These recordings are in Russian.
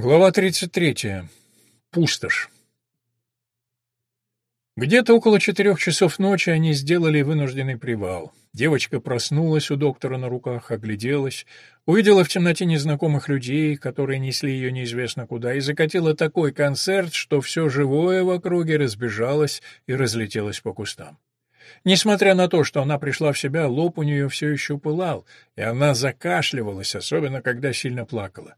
Глава 33. Пустошь. Где-то около четырех часов ночи они сделали вынужденный привал. Девочка проснулась у доктора на руках, огляделась, увидела в темноте незнакомых людей, которые несли ее неизвестно куда, и закатила такой концерт, что все живое в округе разбежалось и разлетелось по кустам. Несмотря на то, что она пришла в себя, лоб у нее все еще пылал, и она закашливалась, особенно когда сильно плакала.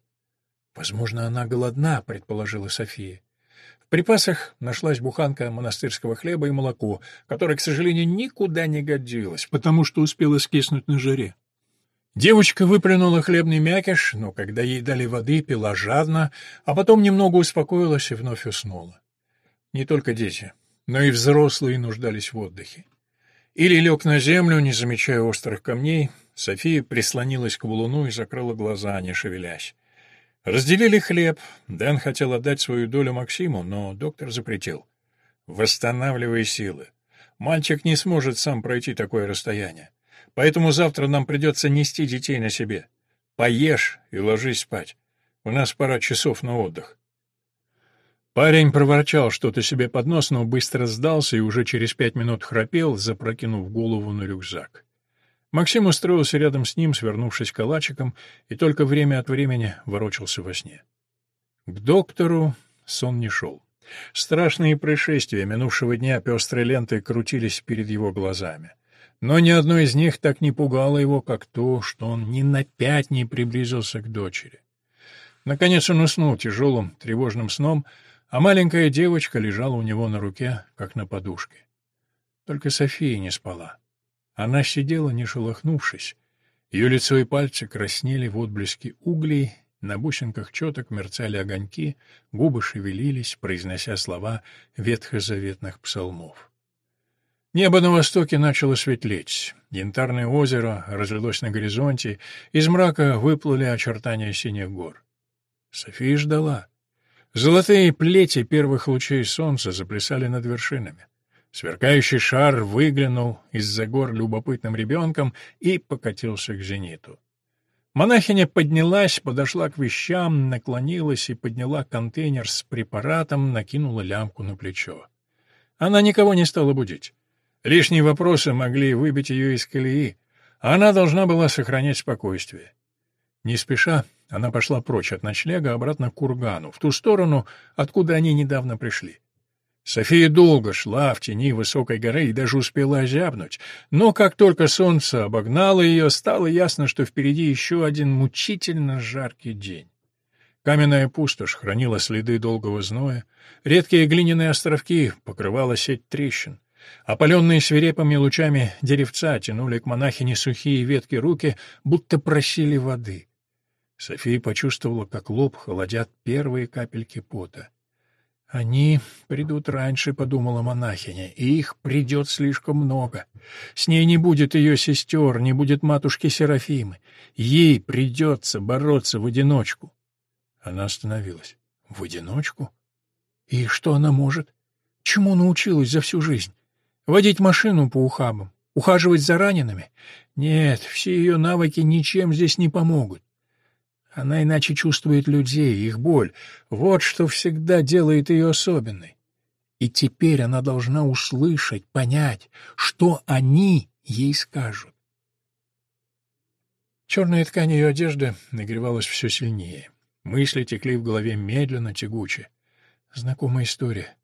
«Возможно, она голодна», — предположила София. В припасах нашлась буханка монастырского хлеба и молоко, которое, к сожалению, никуда не годилось, потому что успело скиснуть на жаре. Девочка выплюнула хлебный мякиш, но когда ей дали воды, пила жадно, а потом немного успокоилась и вновь уснула. Не только дети, но и взрослые нуждались в отдыхе. Или лег на землю, не замечая острых камней, София прислонилась к валуну и закрыла глаза, не шевелясь. Разделили хлеб. Дэн хотел отдать свою долю Максиму, но доктор запретил. Восстанавливай силы. Мальчик не сможет сам пройти такое расстояние. Поэтому завтра нам придется нести детей на себе. Поешь и ложись спать. У нас пара часов на отдых. Парень проворчал что-то себе под нос, но быстро сдался и уже через пять минут храпел, запрокинув голову на рюкзак. Максим устроился рядом с ним, свернувшись калачиком, и только время от времени ворочался во сне. К доктору сон не шел. Страшные происшествия минувшего дня пестрой лентой крутились перед его глазами. Но ни одно из них так не пугало его, как то, что он ни на пять не приблизился к дочери. Наконец он уснул тяжелым, тревожным сном, а маленькая девочка лежала у него на руке, как на подушке. Только София не спала. Она сидела, не шелохнувшись. Ее лицо и пальцы краснели в отблеске углей, на бусинках четок мерцали огоньки, губы шевелились, произнося слова ветхозаветных псалмов. Небо на востоке начало светлеть. Янтарное озеро разлилось на горизонте, из мрака выплыли очертания синих гор. София ждала. Золотые плети первых лучей солнца заплясали над вершинами. Сверкающий шар выглянул из-за гор любопытным ребенком и покатился к зениту. Монахиня поднялась, подошла к вещам, наклонилась и подняла контейнер с препаратом, накинула лямку на плечо. Она никого не стала будить. Лишние вопросы могли выбить ее из колеи. Она должна была сохранять спокойствие. Не спеша, она пошла прочь от ночлега обратно к кургану, в ту сторону, откуда они недавно пришли. София долго шла в тени высокой горы и даже успела озябнуть, но как только солнце обогнало ее, стало ясно, что впереди еще один мучительно жаркий день. Каменная пустошь хранила следы долгого зноя, редкие глиняные островки покрывала сеть трещин. Опаленные свирепыми лучами деревца тянули к монахине сухие ветки руки, будто просили воды. София почувствовала, как лоб холодят первые капельки пота. «Они придут раньше», — подумала монахиня, — «и их придет слишком много. С ней не будет ее сестер, не будет матушки Серафимы. Ей придется бороться в одиночку». Она остановилась. «В одиночку? И что она может? Чему научилась за всю жизнь? Водить машину по ухабам? Ухаживать за ранеными? Нет, все ее навыки ничем здесь не помогут. Она иначе чувствует людей, их боль. Вот что всегда делает ее особенной. И теперь она должна услышать, понять, что они ей скажут. Черная ткань ее одежды нагревалась все сильнее. Мысли текли в голове медленно, тягуче. Знакомая история.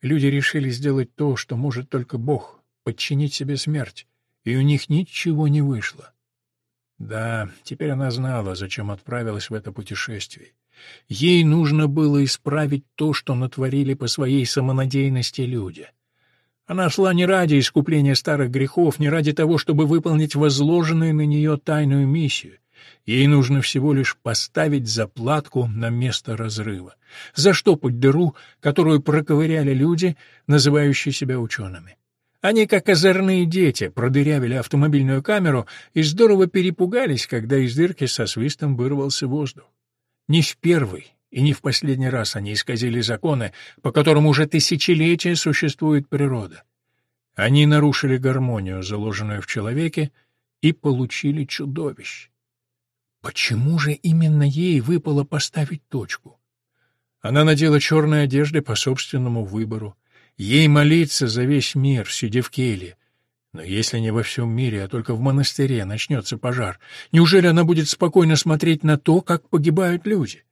Люди решили сделать то, что может только Бог, подчинить себе смерть, и у них ничего не вышло. Да, теперь она знала, зачем отправилась в это путешествие. Ей нужно было исправить то, что натворили по своей самонадеянности люди. Она шла не ради искупления старых грехов, не ради того, чтобы выполнить возложенную на нее тайную миссию. Ей нужно всего лишь поставить заплатку на место разрыва, заштопать дыру, которую проковыряли люди, называющие себя учеными. Они, как озорные дети, продырявили автомобильную камеру и здорово перепугались, когда из дырки со свистом вырвался воздух. Не в первый и не в последний раз они исказили законы, по которым уже тысячелетия существует природа. Они нарушили гармонию, заложенную в человеке, и получили чудовищ. Почему же именно ей выпало поставить точку? Она надела черные одежды по собственному выбору. Ей молиться за весь мир, сидя в келье. Но если не во всем мире, а только в монастыре начнется пожар, неужели она будет спокойно смотреть на то, как погибают люди?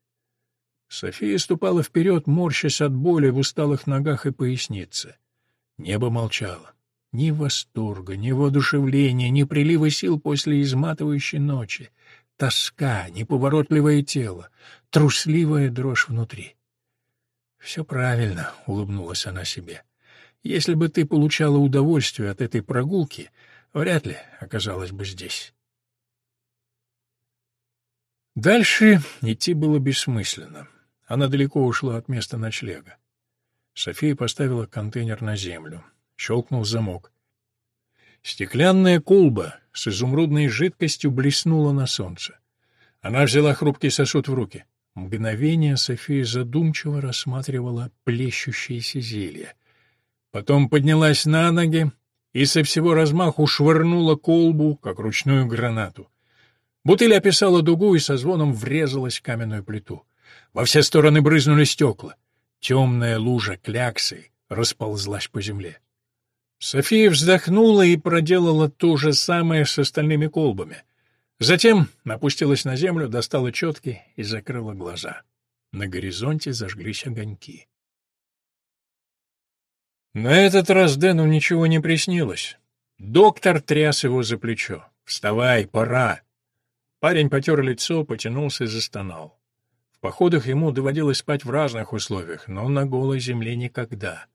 София ступала вперед, морщась от боли в усталых ногах и пояснице. Небо молчало. Ни восторга, ни воодушевления, ни прилива сил после изматывающей ночи. Тоска, неповоротливое тело, трусливая дрожь внутри. «Все правильно», — улыбнулась она себе. «Если бы ты получала удовольствие от этой прогулки, вряд ли оказалась бы здесь». Дальше идти было бессмысленно. Она далеко ушла от места ночлега. София поставила контейнер на землю. Щелкнул замок. Стеклянная колба с изумрудной жидкостью блеснула на солнце. Она взяла хрупкий сосуд в руки. Мгновение София задумчиво рассматривала плещущееся зелье. Потом поднялась на ноги и со всего размаху швырнула колбу, как ручную гранату. Бутыль описала дугу и со звоном врезалась в каменную плиту. Во все стороны брызнули стекла. Темная лужа кляксы расползлась по земле. София вздохнула и проделала то же самое с остальными колбами. Затем опустилась на землю, достала четки и закрыла глаза. На горизонте зажглись огоньки. На этот раз Дэну ничего не приснилось. Доктор тряс его за плечо. «Вставай, пора!» Парень потер лицо, потянулся и застонал. В походах ему доводилось спать в разных условиях, но на голой земле никогда.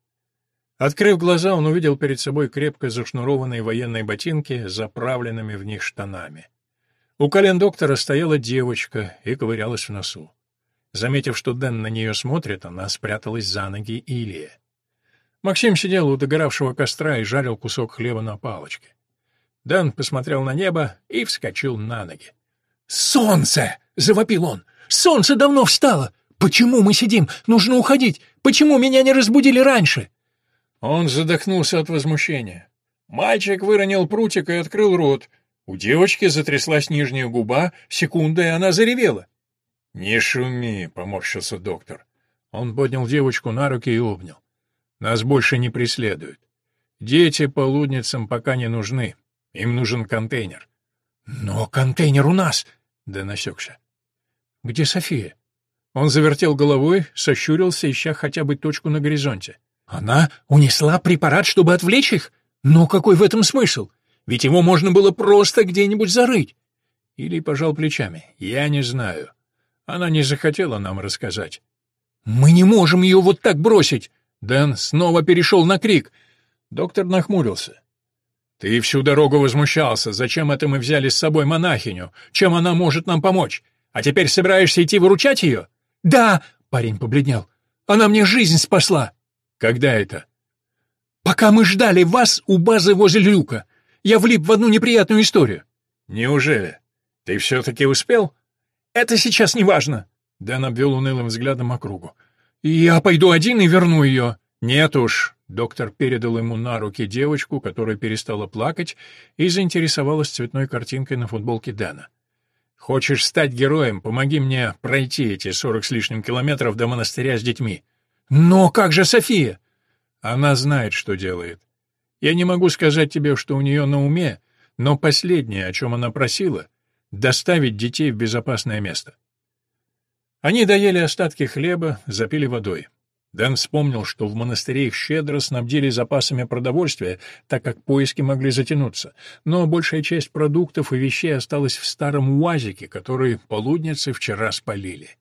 Открыв глаза, он увидел перед собой крепко зашнурованные военные ботинки с заправленными в них штанами. У колен доктора стояла девочка и ковырялась в носу. Заметив, что Дэн на нее смотрит, она спряталась за ноги Илия. Максим сидел у догоравшего костра и жарил кусок хлеба на палочке. Дэн посмотрел на небо и вскочил на ноги. «Солнце!» — завопил он. «Солнце давно встало! Почему мы сидим? Нужно уходить! Почему меня не разбудили раньше?» Он задохнулся от возмущения. Мальчик выронил прутик и открыл рот — у девочки затряслась нижняя губа, секунда, и она заревела. «Не шуми», — поморщился доктор. Он поднял девочку на руки и обнял. «Нас больше не преследуют. Дети полудницам пока не нужны. Им нужен контейнер». «Но контейнер у нас!» — да насекся. «Где София?» Он завертел головой, сощурился, ища хотя бы точку на горизонте. «Она унесла препарат, чтобы отвлечь их? Но какой в этом смысл? Ведь его можно было просто где-нибудь зарыть. Или пожал плечами. Я не знаю. Она не захотела нам рассказать. «Мы не можем ее вот так бросить!» Дэн снова перешел на крик. Доктор нахмурился. «Ты всю дорогу возмущался. Зачем это мы взяли с собой монахиню? Чем она может нам помочь? А теперь собираешься идти выручать ее?» «Да!» — парень побледнел. «Она мне жизнь спасла!» «Когда это?» «Пока мы ждали вас у базы возле люка. Я влип в одну неприятную историю». «Неужели? Ты все-таки успел?» «Это сейчас не важно». Дэн обвел унылым взглядом округу. «Я пойду один и верну ее». «Нет уж». Доктор передал ему на руки девочку, которая перестала плакать и заинтересовалась цветной картинкой на футболке Дэна. «Хочешь стать героем? Помоги мне пройти эти сорок с лишним километров до монастыря с детьми». «Но как же София?» «Она знает, что делает. Я не могу сказать тебе, что у нее на уме, но последнее, о чем она просила — доставить детей в безопасное место. Они доели остатки хлеба, запили водой. Дэн вспомнил, что в монастыре их щедро снабдили запасами продовольствия, так как поиски могли затянуться, но большая часть продуктов и вещей осталась в старом уазике, который полудницы вчера спалили.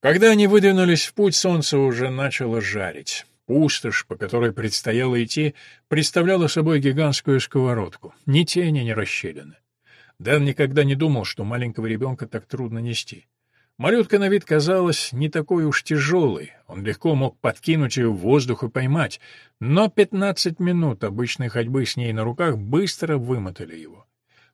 Когда они выдвинулись в путь, солнце уже начало жарить. Пустошь, по которой предстояло идти, представляла собой гигантскую сковородку. Ни тени, ни расщелины. Дэн никогда не думал, что маленького ребенка так трудно нести. Малютка на вид казалась не такой уж тяжелой, он легко мог подкинуть ее в воздух и поймать, но пятнадцать минут обычной ходьбы с ней на руках быстро вымотали его.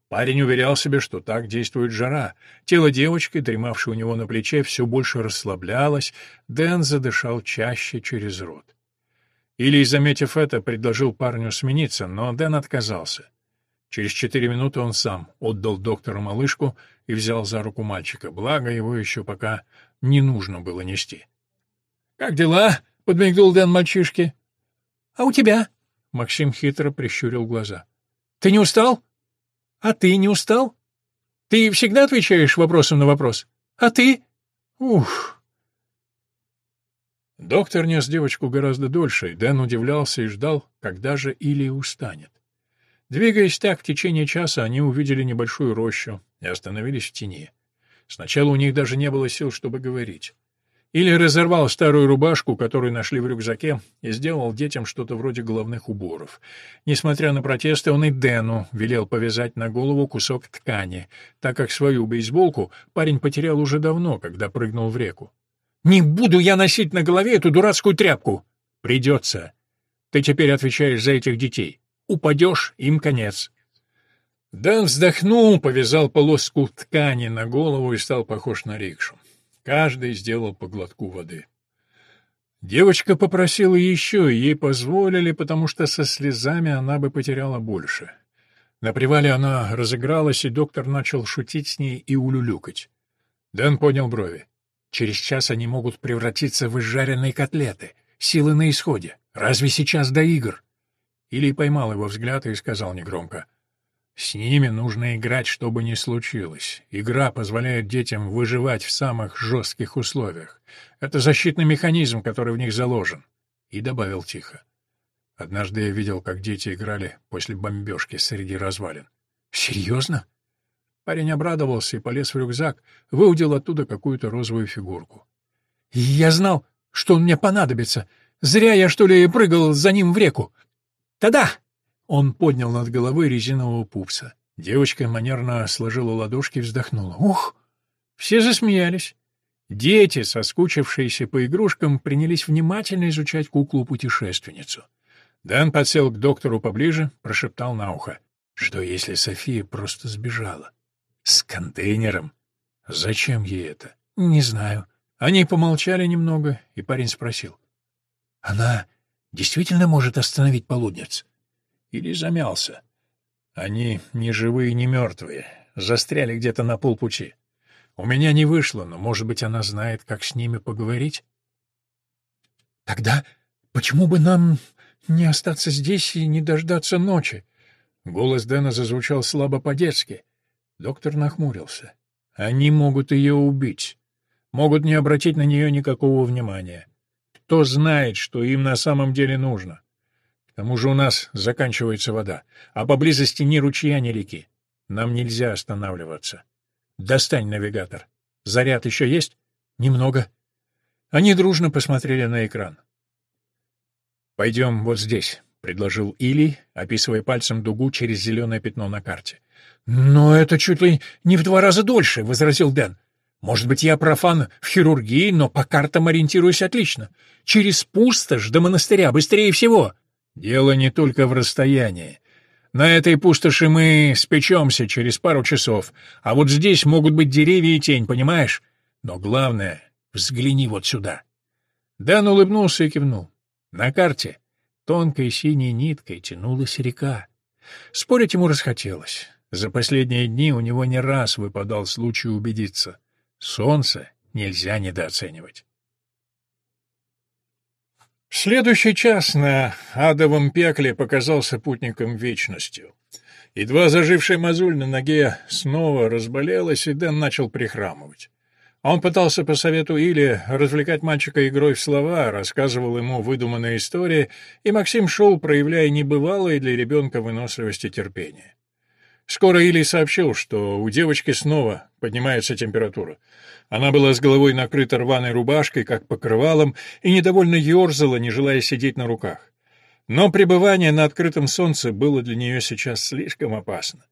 Парень уверял себе, что так действует жара. Тело девочки, дремавшей у него на плече, все больше расслаблялось, Дэн задышал чаще через рот. Илий, заметив это, предложил парню смениться, но Дэн отказался. Через четыре минуты он сам отдал доктору малышку и взял за руку мальчика, благо его еще пока не нужно было нести. «Как дела?» — подмигнул Дэн мальчишке. «А у тебя?» — Максим хитро прищурил глаза. «Ты не устал? А ты не устал? Ты всегда отвечаешь вопросом на вопрос. А ты? Ух!» Доктор нес девочку гораздо дольше, и Дэн удивлялся и ждал, когда же Илия устанет. Двигаясь так в течение часа, они увидели небольшую рощу и остановились в тени. Сначала у них даже не было сил, чтобы говорить. Или разорвал старую рубашку, которую нашли в рюкзаке, и сделал детям что-то вроде головных уборов. Несмотря на протесты, он и Дэну велел повязать на голову кусок ткани, так как свою бейсболку парень потерял уже давно, когда прыгнул в реку. Не буду я носить на голове эту дурацкую тряпку. Придется. Ты теперь отвечаешь за этих детей. Упадешь — им конец. Дэн вздохнул, повязал полоску ткани на голову и стал похож на рикшу. Каждый сделал по глотку воды. Девочка попросила еще, ей позволили, потому что со слезами она бы потеряла больше. На привале она разыгралась, и доктор начал шутить с ней и улюлюкать. Дэн поднял брови. Через час они могут превратиться в изжаренные котлеты. Силы на исходе. Разве сейчас до игр? Или поймал его взгляд и сказал негромко. С ними нужно играть, что бы ни случилось. Игра позволяет детям выживать в самых жестких условиях. Это защитный механизм, который в них заложен. И добавил тихо. Однажды я видел, как дети играли после бомбежки среди развалин. Серьезно? Парень обрадовался и полез в рюкзак, выудил оттуда какую-то розовую фигурку. «Я знал, что он мне понадобится. Зря я, что ли, прыгал за ним в реку. Тогда!» Он поднял над головой резинового пупса. Девочка манерно сложила ладошки и вздохнула. «Ух!» Все засмеялись. Дети, соскучившиеся по игрушкам, принялись внимательно изучать куклу-путешественницу. Дэн подсел к доктору поближе, прошептал на ухо. «Что, если София просто сбежала?» С контейнером? Зачем ей это? Не знаю. Они помолчали немного, и парень спросил. Она действительно может остановить полудниц? Или замялся? Они не живые, не мертвые, застряли где-то на полпути. У меня не вышло, но, может быть, она знает, как с ними поговорить? Тогда почему бы нам не остаться здесь и не дождаться ночи? Голос Дэна зазвучал слабо по-детски. Доктор нахмурился. Они могут ее убить. Могут не обратить на нее никакого внимания. Кто знает, что им на самом деле нужно? К тому же у нас заканчивается вода, а поблизости ни ручья, ни реки. Нам нельзя останавливаться. Достань навигатор. Заряд еще есть? Немного. Они дружно посмотрели на экран. «Пойдем вот здесь», — предложил Или, описывая пальцем дугу через зеленое пятно на карте. «Но это чуть ли не в два раза дольше», — возразил Дэн. «Может быть, я профан в хирургии, но по картам ориентируюсь отлично. Через пустошь до монастыря быстрее всего». «Дело не только в расстоянии. На этой пустоши мы спечемся через пару часов, а вот здесь могут быть деревья и тень, понимаешь? Но главное — взгляни вот сюда». Дэн улыбнулся и кивнул. На карте тонкой синей ниткой тянулась река. Спорить ему расхотелось. За последние дни у него не раз выпадал случай убедиться. Солнце нельзя недооценивать. Следующий час на адовом пекле показался путником вечностью. Едва зажившая мозоль на ноге снова разболелась, и Дэн начал прихрамывать. Он пытался по совету Или развлекать мальчика игрой в слова, рассказывал ему выдуманные истории, и Максим шел, проявляя небывалое для ребенка выносливость и терпение. Скоро Илий сообщил, что у девочки снова поднимается температура. Она была с головой накрыта рваной рубашкой, как покрывалом, и недовольно ерзала, не желая сидеть на руках. Но пребывание на открытом солнце было для нее сейчас слишком опасно.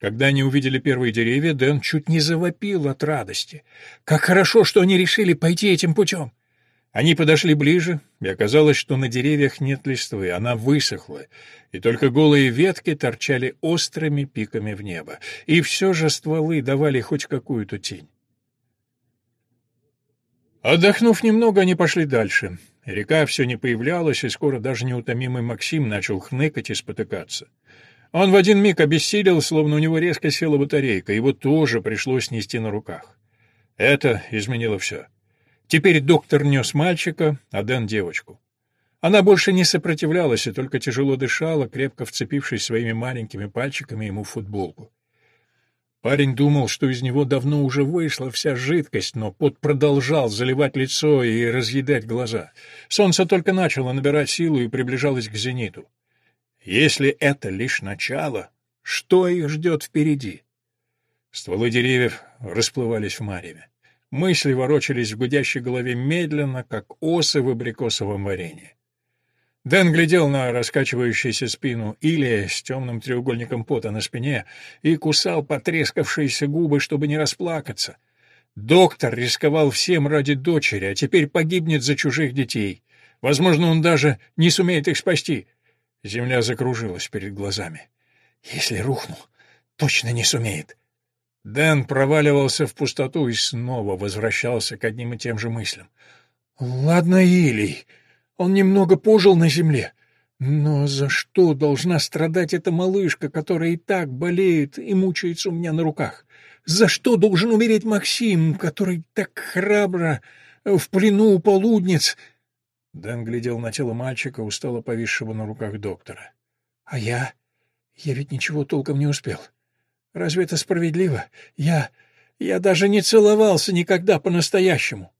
Когда они увидели первые деревья, Дэн чуть не завопил от радости. Как хорошо, что они решили пойти этим путем. Они подошли ближе, и оказалось, что на деревьях нет листвы, она высохла, и только голые ветки торчали острыми пиками в небо, и все же стволы давали хоть какую-то тень. Отдохнув немного, они пошли дальше. Река все не появлялась, и скоро даже неутомимый Максим начал хныкать и спотыкаться. Он в один миг обессилел, словно у него резко села батарейка, его тоже пришлось нести на руках. Это изменило все. Теперь доктор нес мальчика, а Дэн — девочку. Она больше не сопротивлялась и только тяжело дышала, крепко вцепившись своими маленькими пальчиками ему в футболку. Парень думал, что из него давно уже вышла вся жидкость, но пот продолжал заливать лицо и разъедать глаза. Солнце только начало набирать силу и приближалось к зениту. Если это лишь начало, что их ждет впереди? Стволы деревьев расплывались в мареве. Мысли ворочались в гудящей голове медленно, как осы в абрикосовом варенье. Дэн глядел на раскачивающуюся спину Илия с темным треугольником пота на спине и кусал потрескавшиеся губы, чтобы не расплакаться. Доктор рисковал всем ради дочери, а теперь погибнет за чужих детей. Возможно, он даже не сумеет их спасти. Земля закружилась перед глазами. Если рухну, точно не сумеет. Дэн проваливался в пустоту и снова возвращался к одним и тем же мыслям. «Ладно, Илий, он немного пожил на земле, но за что должна страдать эта малышка, которая и так болеет и мучается у меня на руках? За что должен умереть Максим, который так храбро в плену у полудниц?» Дэн глядел на тело мальчика, устало повисшего на руках доктора. «А я? Я ведь ничего толком не успел. Разве это справедливо? Я... я даже не целовался никогда по-настоящему.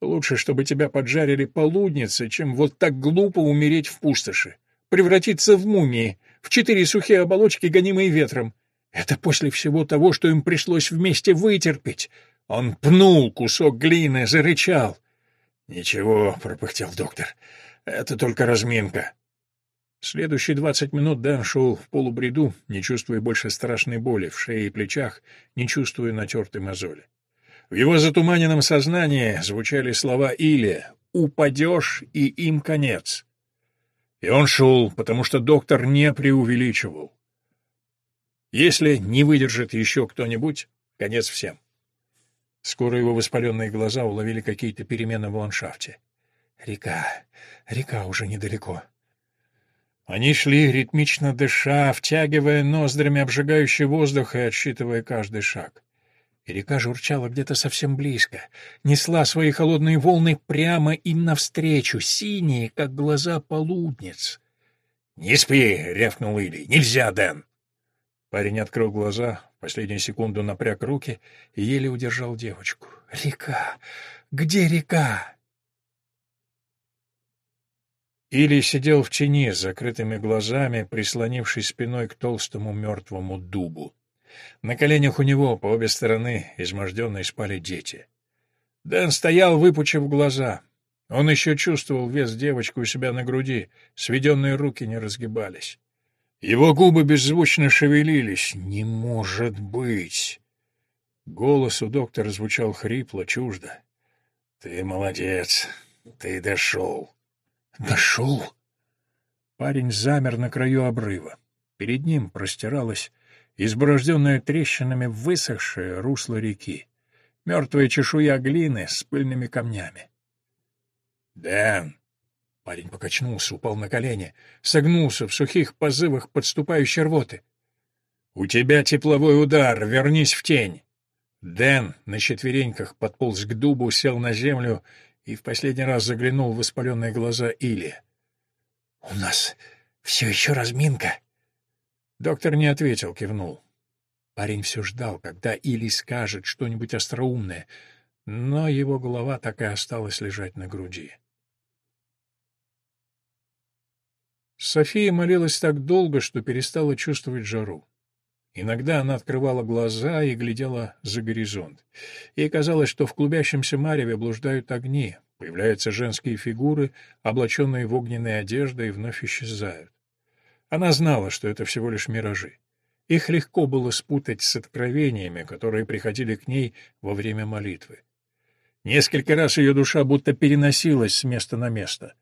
Лучше, чтобы тебя поджарили полудницы, чем вот так глупо умереть в пустоши, превратиться в мумии, в четыре сухие оболочки, гонимые ветром. Это после всего того, что им пришлось вместе вытерпеть. Он пнул кусок глины, зарычал. «Ничего», — пропыхтел доктор, — «это только разминка. Следующие двадцать минут Дэн шел в полубреду, не чувствуя больше страшной боли в шее и плечах, не чувствуя натертой мозоли. В его затуманенном сознании звучали слова Или «Упадешь, и им конец». И он шел, потому что доктор не преувеличивал. Если не выдержит еще кто-нибудь, конец всем. Скоро его воспаленные глаза уловили какие-то перемены в ландшафте. Река, река уже недалеко. Они шли, ритмично дыша, втягивая ноздрями обжигающий воздух и отсчитывая каждый шаг. И река журчала где-то совсем близко, несла свои холодные волны прямо им навстречу, синие, как глаза полудниц. «Не спи!» — рявкнул Илли. «Нельзя, Дэн!» Парень открыл глаза, последнюю секунду напряг руки и еле удержал девочку. «Река! Где река?» Или сидел в тени с закрытыми глазами, прислонившись спиной к толстому мертвому дубу. На коленях у него по обе стороны изможденные спали дети. Дэн стоял, выпучив глаза. Он еще чувствовал вес девочки у себя на груди, сведенные руки не разгибались. Его губы беззвучно шевелились. «Не может быть!» Голос у доктора звучал хрипло, чуждо. «Ты молодец, ты дошел!» Нашел. Парень замер на краю обрыва. Перед ним простиралось изборожденное трещинами высохшее русло реки, мертвая чешуя глины с пыльными камнями. «Дэн!» Парень покачнулся, упал на колени, согнулся в сухих позывах подступающей рвоты. «У тебя тепловой удар, вернись в тень!» Дэн на четвереньках подполз к дубу, сел на землю и в последний раз заглянул в воспаленные глаза Или. «У нас все еще разминка». Доктор не ответил, кивнул. Парень все ждал, когда Или скажет что-нибудь остроумное, но его голова так и осталась лежать на груди. София молилась так долго, что перестала чувствовать жару. Иногда она открывала глаза и глядела за горизонт. Ей казалось, что в клубящемся мареве блуждают огни, появляются женские фигуры, облаченные в огненные одежды, и вновь исчезают. Она знала, что это всего лишь миражи. Их легко было спутать с откровениями, которые приходили к ней во время молитвы. Несколько раз ее душа будто переносилась с места на место.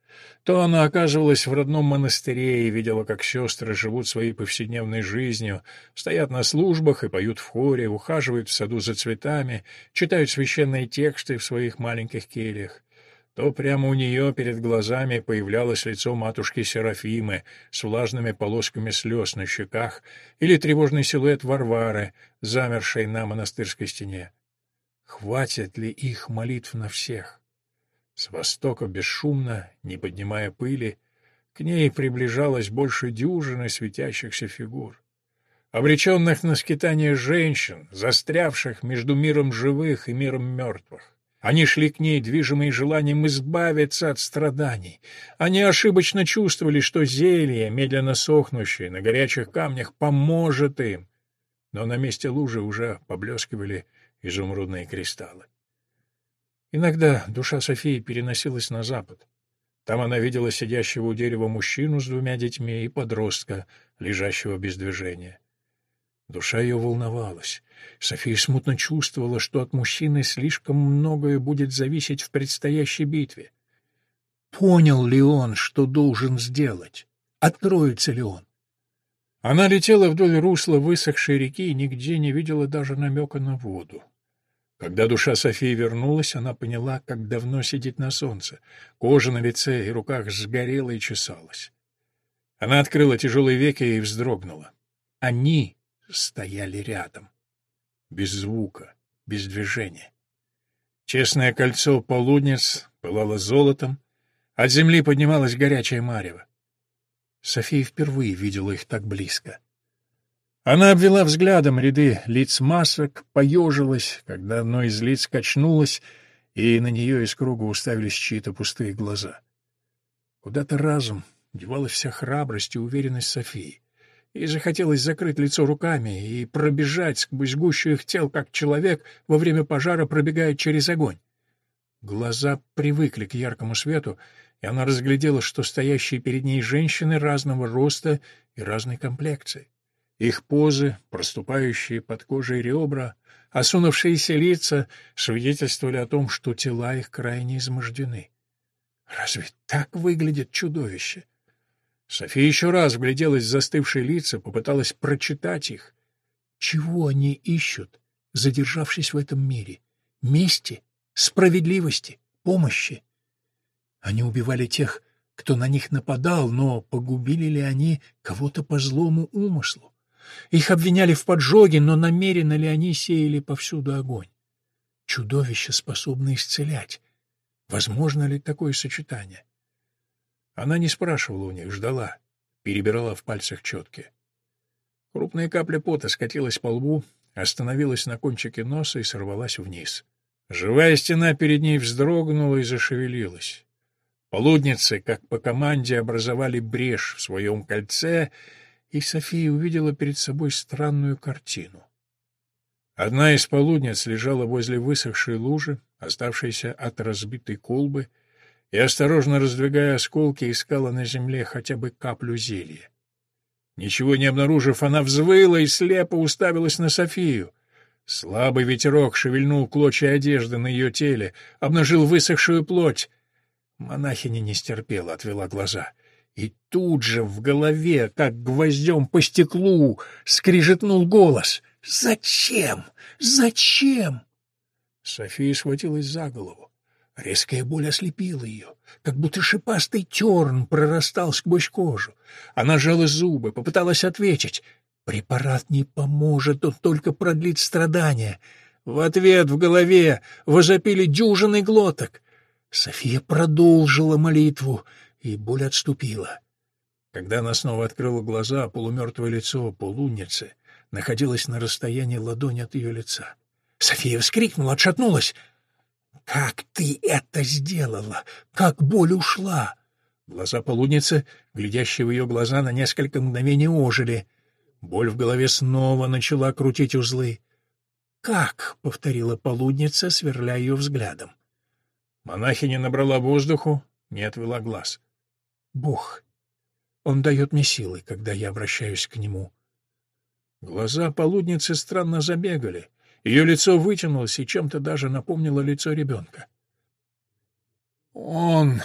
То она оказывалась в родном монастыре и видела, как сестры живут своей повседневной жизнью, стоят на службах и поют в хоре, ухаживают в саду за цветами, читают священные тексты в своих маленьких кельях. то прямо у нее перед глазами появлялось лицо матушки Серафимы с влажными полосками слез на щеках или тревожный силуэт Варвары, замершей на монастырской стене. Хватит ли их молитв на всех? С востока бесшумно, не поднимая пыли, к ней приближалось больше дюжины светящихся фигур. Обреченных на скитание женщин, застрявших между миром живых и миром мертвых. Они шли к ней, движимые желанием избавиться от страданий. Они ошибочно чувствовали, что зелье, медленно сохнущее на горячих камнях, поможет им. Но на месте лужи уже поблескивали изумрудные кристаллы. Иногда душа Софии переносилась на запад. Там она видела сидящего у дерева мужчину с двумя детьми и подростка, лежащего без движения. Душа ее волновалась. София смутно чувствовала, что от мужчины слишком многое будет зависеть в предстоящей битве. Понял ли он, что должен сделать? Откроется ли он? Она летела вдоль русла высохшей реки и нигде не видела даже намека на воду. Когда душа Софии вернулась, она поняла, как давно сидит на солнце. Кожа на лице и руках сгорела и чесалась. Она открыла тяжелые веки и вздрогнула. Они стояли рядом. Без звука, без движения. Честное кольцо полудниц пылало золотом, от земли поднималась горячая марево. София впервые видела их так близко. Она обвела взглядом ряды лиц масок, поежилась, когда одно из лиц качнулось, и на нее из круга уставились чьи-то пустые глаза. Куда-то разом девалась вся храбрость и уверенность Софии. И захотелось закрыть лицо руками и пробежать сквозь гущу их тел, как человек во время пожара пробегает через огонь. Глаза привыкли к яркому свету, и она разглядела, что стоящие перед ней женщины разного роста и разной комплекции. Их позы, проступающие под кожей ребра, осунувшиеся лица свидетельствовали о том, что тела их крайне измождены. Разве так выглядит чудовище? София еще раз вгляделась в застывшие лица, попыталась прочитать их. Чего они ищут, задержавшись в этом мире? Мести? Справедливости? Помощи? Они убивали тех, кто на них нападал, но погубили ли они кого-то по злому умыслу? Их обвиняли в поджоге, но намеренно ли они сеяли повсюду огонь? Чудовище способно исцелять. Возможно ли такое сочетание? Она не спрашивала у них, ждала, перебирала в пальцах четки. Крупная капля пота скатилась по лбу, остановилась на кончике носа и сорвалась вниз. Живая стена перед ней вздрогнула и зашевелилась. Полудницы, как по команде, образовали брешь в своем кольце, и София увидела перед собой странную картину. Одна из полудниц лежала возле высохшей лужи, оставшейся от разбитой колбы, и, осторожно раздвигая осколки, искала на земле хотя бы каплю зелья. Ничего не обнаружив, она взвыла и слепо уставилась на Софию. Слабый ветерок шевельнул клочья одежды на ее теле, обнажил высохшую плоть. Монахиня не стерпела, отвела глаза. И тут же в голове, как гвоздем по стеклу, скрижетнул голос. «Зачем? Зачем?» София схватилась за голову. Резкая боль ослепила ее, как будто шипастый терн прорастал сквозь кожу. Она жала зубы, попыталась ответить. Препарат не поможет, он только продлит страдания. В ответ в голове возопили дюжины глоток. София продолжила молитву, и боль отступила. Когда она снова открыла глаза, полумертвое лицо полунницы находилось на расстоянии ладони от ее лица. София вскрикнула, отшатнулась — «Как ты это сделала? Как боль ушла?» Глаза полудницы, глядящие в ее глаза, на несколько мгновений ожили. Боль в голове снова начала крутить узлы. «Как?» — повторила полудница, сверля ее взглядом. Монахиня набрала воздуху, не отвела глаз. «Бог! Он дает мне силы, когда я обращаюсь к нему». Глаза полудницы странно забегали. Ее лицо вытянулось и чем-то даже напомнило лицо ребенка. «Он...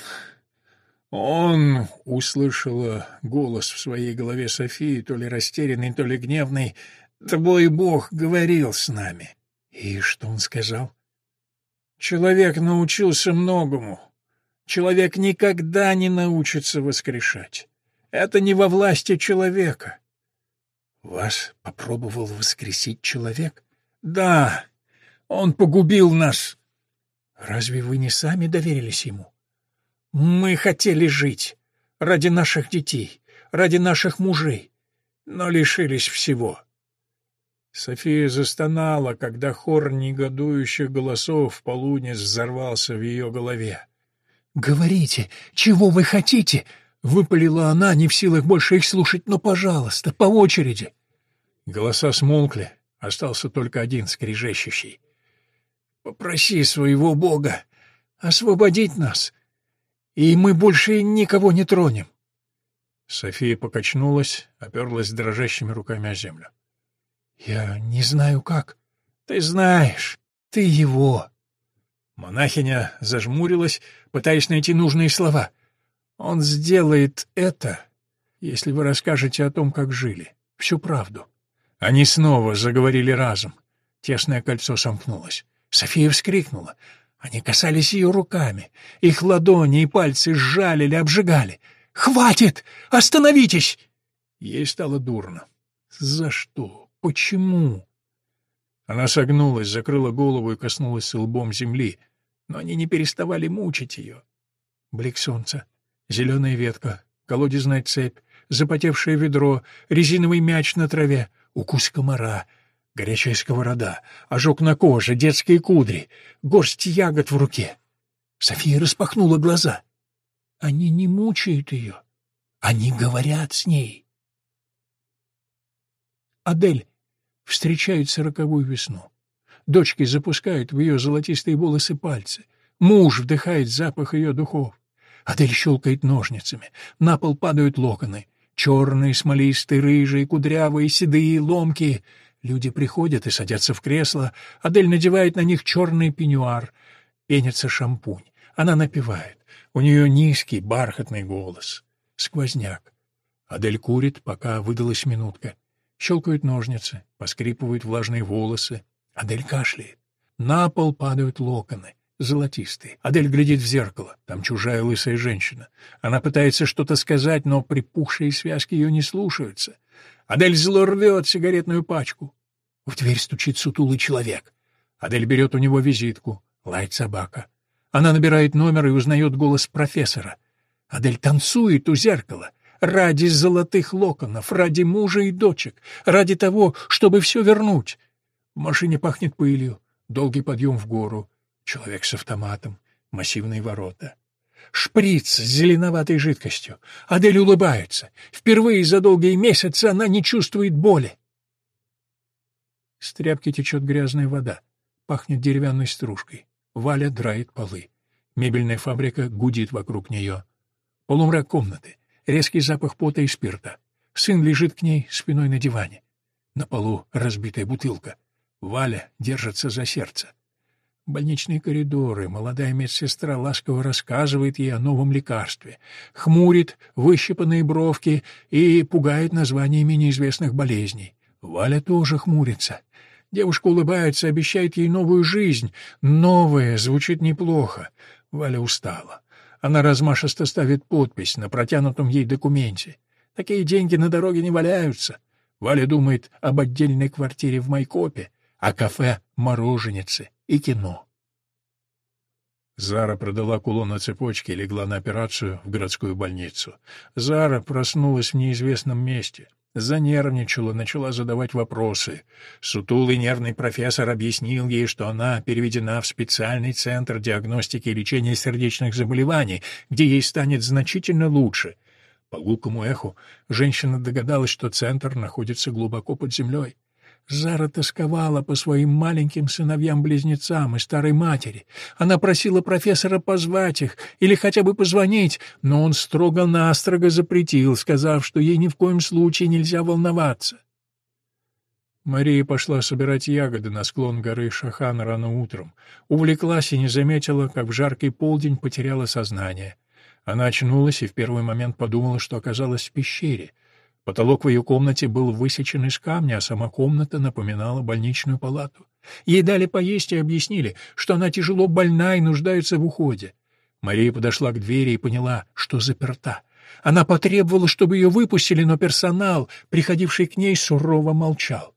он...» — услышала голос в своей голове Софии, то ли растерянный, то ли гневный. «Твой Бог говорил с нами». «И что он сказал?» «Человек научился многому, Человек никогда не научится воскрешать. Это не во власти человека. Вас попробовал воскресить человек? Да, он погубил нас. Разве вы не сами доверились ему? Мы хотели жить ради наших детей, ради наших мужей, но лишились всего. София застонала, когда хор негодующих голосов в полудне взорвался в ее голове. «Говорите, чего вы хотите?» — выпалила она, не в силах больше их слушать. «Но, пожалуйста, по очереди!» Голоса смолкли, остался только один скрежещущий. «Попроси своего Бога освободить нас, и мы больше никого не тронем». София покачнулась, оперлась дрожащими руками о землю. «Я не знаю как». «Ты знаешь, ты его». Монахиня зажмурилась, пытаясь найти нужные слова. «Он сделает это, если вы расскажете о том, как жили, всю правду». Они снова заговорили разом. Тесное кольцо сомкнулось. София вскрикнула. Они касались ее руками. Их ладони и пальцы сжалили, обжигали. «Хватит! Остановитесь!» Ей стало дурно. «За что? Почему?» Она согнулась, закрыла голову и коснулась лбом земли, но они не переставали мучить ее. Блик солнца, зеленая ветка, колодезная цепь, запотевшее ведро, резиновый мяч на траве, укус комара, горячая сковорода, ожог на коже, детские кудри, горсть ягод в руке. София распахнула глаза. Они не мучают ее, они говорят с ней. Адель встречает сороковую весну. Дочки запускают в ее золотистые волосы пальцы. Муж вдыхает запах ее духов. Адель щелкает ножницами. На пол падают локоны. Черные, смолистые, рыжие, кудрявые, седые, ломкие. Люди приходят и садятся в кресло. Адель надевает на них черный пеньюар. Пенится шампунь. Она напевает. У нее низкий, бархатный голос. Сквозняк. Адель курит, пока выдалась минутка. Щелкают ножницы, поскрипывают влажные волосы. Адель кашляет. На пол падают локоны золотистый. Адель глядит в зеркало. Там чужая лысая женщина. Она пытается что-то сказать, но припухшие связки ее не слушаются. Адель зло рвет сигаретную пачку. В дверь стучит сутулый человек. Адель берет у него визитку. Лает собака. Она набирает номер и узнает голос профессора. Адель танцует у зеркала. Ради золотых локонов, ради мужа и дочек, ради того, чтобы все вернуть. В машине пахнет пылью. Долгий подъем в гору. Человек с автоматом, массивные ворота. Шприц с зеленоватой жидкостью. Адель улыбается. Впервые за долгие месяцы она не чувствует боли. С тряпки течет грязная вода. Пахнет деревянной стружкой. Валя драит полы. Мебельная фабрика гудит вокруг нее. Полумрак комнаты. Резкий запах пота и спирта. Сын лежит к ней спиной на диване. На полу разбитая бутылка. Валя держится за сердце. Больничные коридоры, молодая медсестра ласково рассказывает ей о новом лекарстве, хмурит выщипанные бровки и пугает названиями неизвестных болезней. Валя тоже хмурится. Девушка улыбается, обещает ей новую жизнь. Новая звучит неплохо. Валя устала. Она размашисто ставит подпись на протянутом ей документе. Такие деньги на дороге не валяются. Валя думает об отдельной квартире в Майкопе, о кафе «Мороженице», и кино. Зара продала кулон на цепочке и легла на операцию в городскую больницу. Зара проснулась в неизвестном месте. Занервничала, начала задавать вопросы. Сутулый нервный профессор объяснил ей, что она переведена в специальный центр диагностики и лечения сердечных заболеваний, где ей станет значительно лучше. По гулкому эху женщина догадалась, что центр находится глубоко под землей. Зара тосковала по своим маленьким сыновьям-близнецам и старой матери. Она просила профессора позвать их или хотя бы позвонить, но он строго-настрого запретил, сказав, что ей ни в коем случае нельзя волноваться. Мария пошла собирать ягоды на склон горы Шахан рано утром. Увлеклась и не заметила, как в жаркий полдень потеряла сознание. Она очнулась и в первый момент подумала, что оказалась в пещере — Потолок в ее комнате был высечен из камня, а сама комната напоминала больничную палату. Ей дали поесть и объяснили, что она тяжело больна и нуждается в уходе. Мария подошла к двери и поняла, что заперта. Она потребовала, чтобы ее выпустили, но персонал, приходивший к ней, сурово молчал.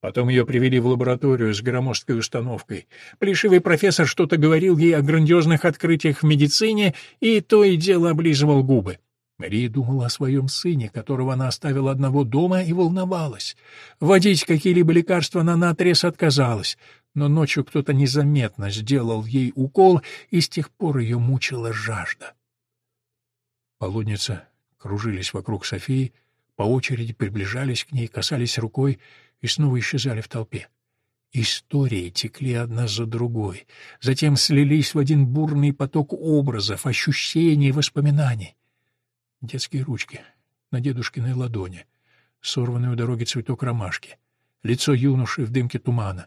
Потом ее привели в лабораторию с громоздкой установкой. Плешивый профессор что-то говорил ей о грандиозных открытиях в медицине и то и дело облизывал губы. Мария думала о своем сыне, которого она оставила одного дома, и волновалась. Вводить какие-либо лекарства она наотрез отказалась, но ночью кто-то незаметно сделал ей укол, и с тех пор ее мучила жажда. Полудницы кружились вокруг Софии, по очереди приближались к ней, касались рукой и снова исчезали в толпе. Истории текли одна за другой, затем слились в один бурный поток образов, ощущений, воспоминаний. Детские ручки на дедушкиной ладони, сорванный у дороги цветок ромашки, лицо юноши в дымке тумана,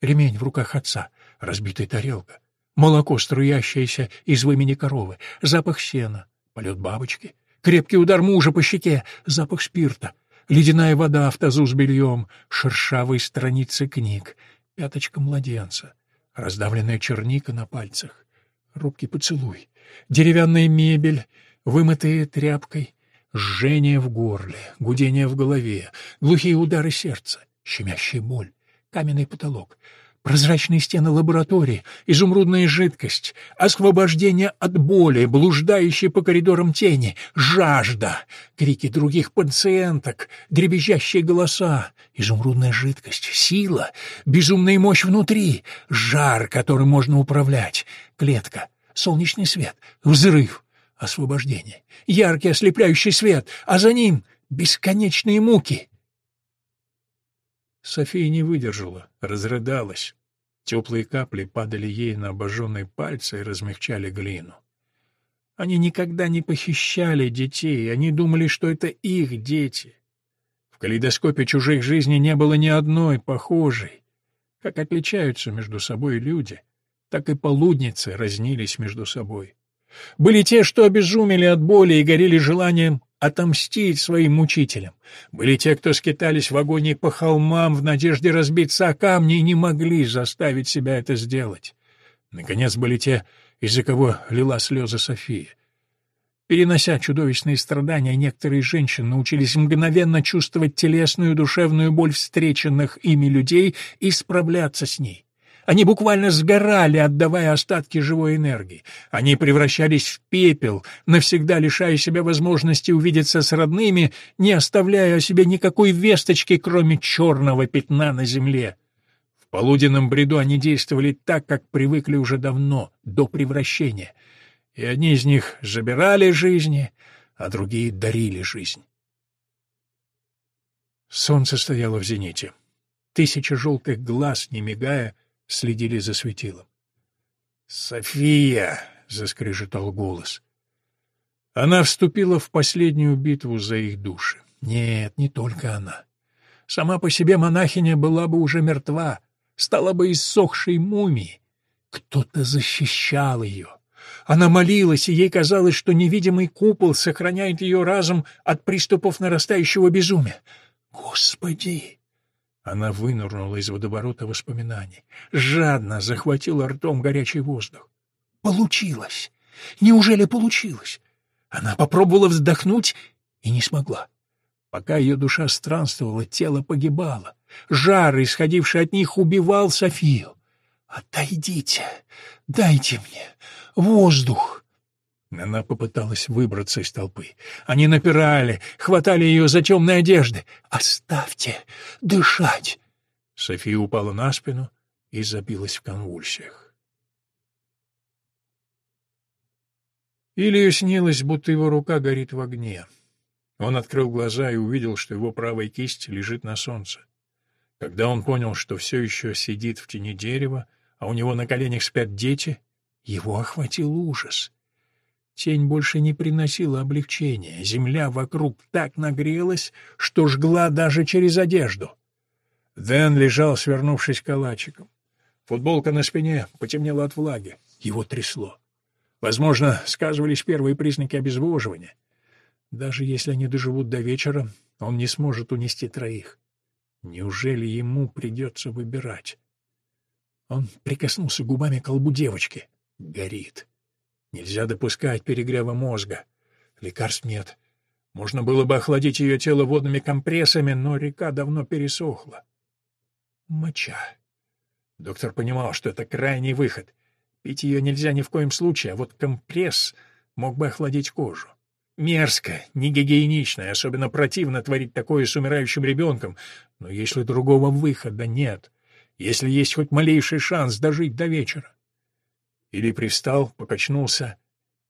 ремень в руках отца, разбитая тарелка, молоко, струящееся из вымени коровы, запах сена, полет бабочки, крепкий удар мужа по щеке, запах спирта — ледяная вода в тазу с бельем, шершавые страницы книг, пяточка младенца, раздавленная черника на пальцах, робкий поцелуй, деревянная мебель, вымытая тряпкой, жжение в горле, гудение в голове, глухие удары сердца, щемящая боль, каменный потолок, Прозрачные стены лаборатории, изумрудная жидкость, освобождение от боли, блуждающие по коридорам тени, жажда, крики других пациенток, дребезжащие голоса, изумрудная жидкость, сила, безумная мощь внутри, жар, которым можно управлять, клетка, солнечный свет, взрыв, освобождение, яркий ослепляющий свет, а за ним бесконечные муки — София не выдержала, разрыдалась. Теплые капли падали ей на обожженные пальцы и размягчали глину. Они никогда не похищали детей, они думали, что это их дети. В калейдоскопе чужих жизней не было ни одной похожей. Как отличаются между собой люди, так и полудницы разнились между собой. Были те, что обезумели от боли и горели желанием отомстить своим мучителям. Были те, кто скитались в агонии по холмам в надежде разбиться о камни и не могли заставить себя это сделать. Наконец были те, из-за кого лила слезы София. Перенося чудовищные страдания, некоторые женщины научились мгновенно чувствовать телесную и душевную боль встреченных ими людей и справляться с ней. Они буквально сгорали, отдавая остатки живой энергии. Они превращались в пепел, навсегда лишая себя возможности увидеться с родными, не оставляя о себе никакой весточки, кроме черного пятна на земле. В полуденном бреду они действовали так, как привыкли уже давно, до превращения. И одни из них забирали жизни, а другие дарили жизнь. Солнце стояло в зените. Тысяча желтых глаз, не мигая, следили за светилом. «София!» — заскрежетал голос. Она вступила в последнюю битву за их души. Нет, не только она. Сама по себе монахиня была бы уже мертва, стала бы иссохшей мумией. Кто-то защищал ее. Она молилась, и ей казалось, что невидимый купол сохраняет ее разум от приступов нарастающего безумия. «Господи!» Она вынырнула из водоворота воспоминаний, жадно захватила ртом горячий воздух. Получилось! Неужели получилось? Она попробовала вздохнуть и не смогла. Пока ее душа странствовала, тело погибало. Жар, исходивший от них, убивал Софию. «Отойдите! Дайте мне воздух!» Она попыталась выбраться из толпы. Они напирали, хватали ее за темные одежды. «Оставьте дышать!» София упала на спину и забилась в конвульсиях. Илью снилось, будто его рука горит в огне. Он открыл глаза и увидел, что его правая кисть лежит на солнце. Когда он понял, что все еще сидит в тени дерева, а у него на коленях спят дети, его охватил ужас — Тень больше не приносила облегчения, земля вокруг так нагрелась, что жгла даже через одежду. Дэн лежал, свернувшись калачиком. Футболка на спине потемнела от влаги, его трясло. Возможно, сказывались первые признаки обезвоживания. Даже если они доживут до вечера, он не сможет унести троих. Неужели ему придется выбирать? Он прикоснулся губами к колбу девочки. Горит. Нельзя допускать перегрева мозга. Лекарств нет. Можно было бы охладить ее тело водными компрессами, но река давно пересохла. Моча. Доктор понимал, что это крайний выход. Пить ее нельзя ни в коем случае, а вот компресс мог бы охладить кожу. Мерзко, негигиенично, и особенно противно творить такое с умирающим ребенком, но если другого выхода нет, если есть хоть малейший шанс дожить до вечера. Или привстал, покачнулся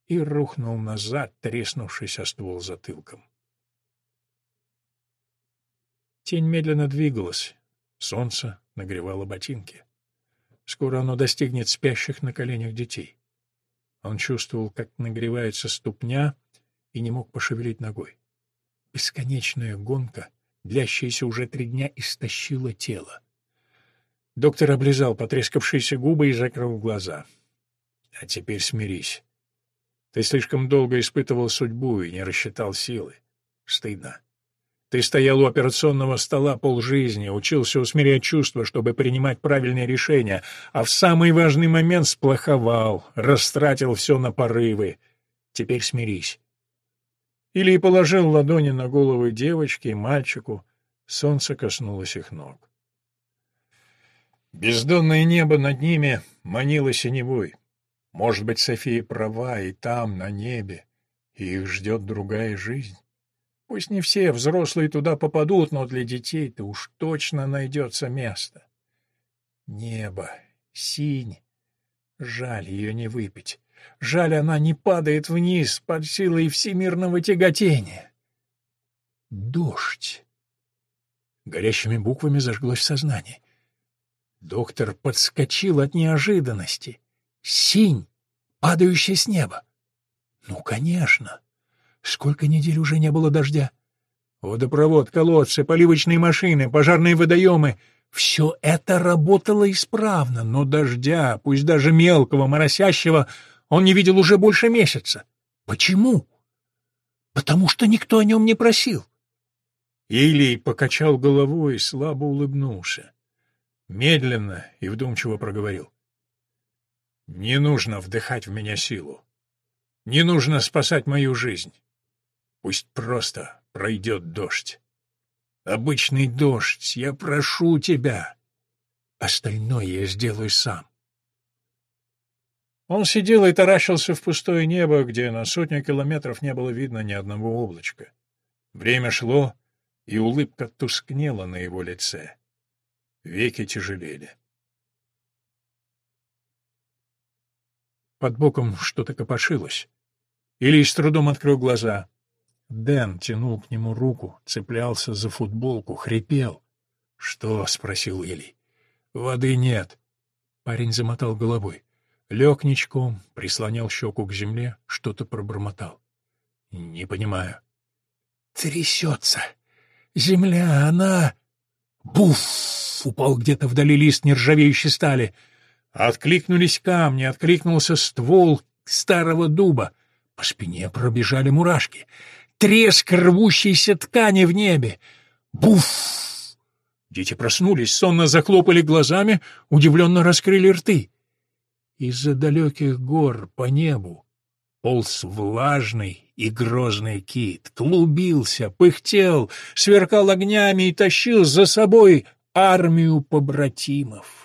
и рухнул назад, треснувшись о ствол затылком. Тень медленно двигалась, солнце нагревало ботинки. Скоро оно достигнет спящих на коленях детей. Он чувствовал, как нагревается ступня, и не мог пошевелить ногой. Бесконечная гонка, длящаяся уже три дня, истощила тело. Доктор облизал потрескавшиеся губы и закрыл глаза. — А теперь смирись. Ты слишком долго испытывал судьбу и не рассчитал силы. Стыдно. Ты стоял у операционного стола полжизни, учился усмирять чувства, чтобы принимать правильные решения, а в самый важный момент сплоховал, растратил все на порывы. Теперь смирись. Или положил ладони на головы девочки и мальчику. Солнце коснулось их ног. Бездонное небо над ними манило синевой. Может быть, София права, и там, на небе, их ждет другая жизнь. Пусть не все взрослые туда попадут, но для детей-то уж точно найдется место. Небо, синь. Жаль ее не выпить. Жаль, она не падает вниз под силой всемирного тяготения. Дождь. Горящими буквами зажглось в сознании. Доктор подскочил от неожиданности. Синь, падающая с неба. Ну, конечно. Сколько недель уже не было дождя? Водопровод, колодцы, поливочные машины, пожарные водоемы — все это работало исправно, но дождя, пусть даже мелкого, моросящего, он не видел уже больше месяца. Почему? Потому что никто о нем не просил. Илий покачал головой и слабо улыбнулся. Медленно и вдумчиво проговорил. «Не нужно вдыхать в меня силу. Не нужно спасать мою жизнь. Пусть просто пройдет дождь. Обычный дождь, я прошу тебя. Остальное я сделаю сам. Он сидел и таращился в пустое небо, где на сотню километров не было видно ни одного облачка. Время шло, и улыбка тускнела на его лице. Веки тяжелели. Под боком что-то копошилось. Или с трудом открыл глаза. Дэн тянул к нему руку, цеплялся за футболку, хрипел. «Что?» — спросил Или. «Воды нет». Парень замотал головой. Лег ничком, прислонял щеку к земле, что-то пробормотал. «Не понимаю». «Трясется. Земля, она...» «Буф!» — упал где-то вдали лист нержавеющей стали. Откликнулись камни, откликнулся ствол старого дуба. По спине пробежали мурашки треск рвущейся ткани в небе. Буф! Дети проснулись, сонно захлопали глазами, удивленно раскрыли рты. Из-за далеких гор по небу полз влажный и грозный кит, клубился, пыхтел, сверкал огнями и тащил за собой армию побратимов.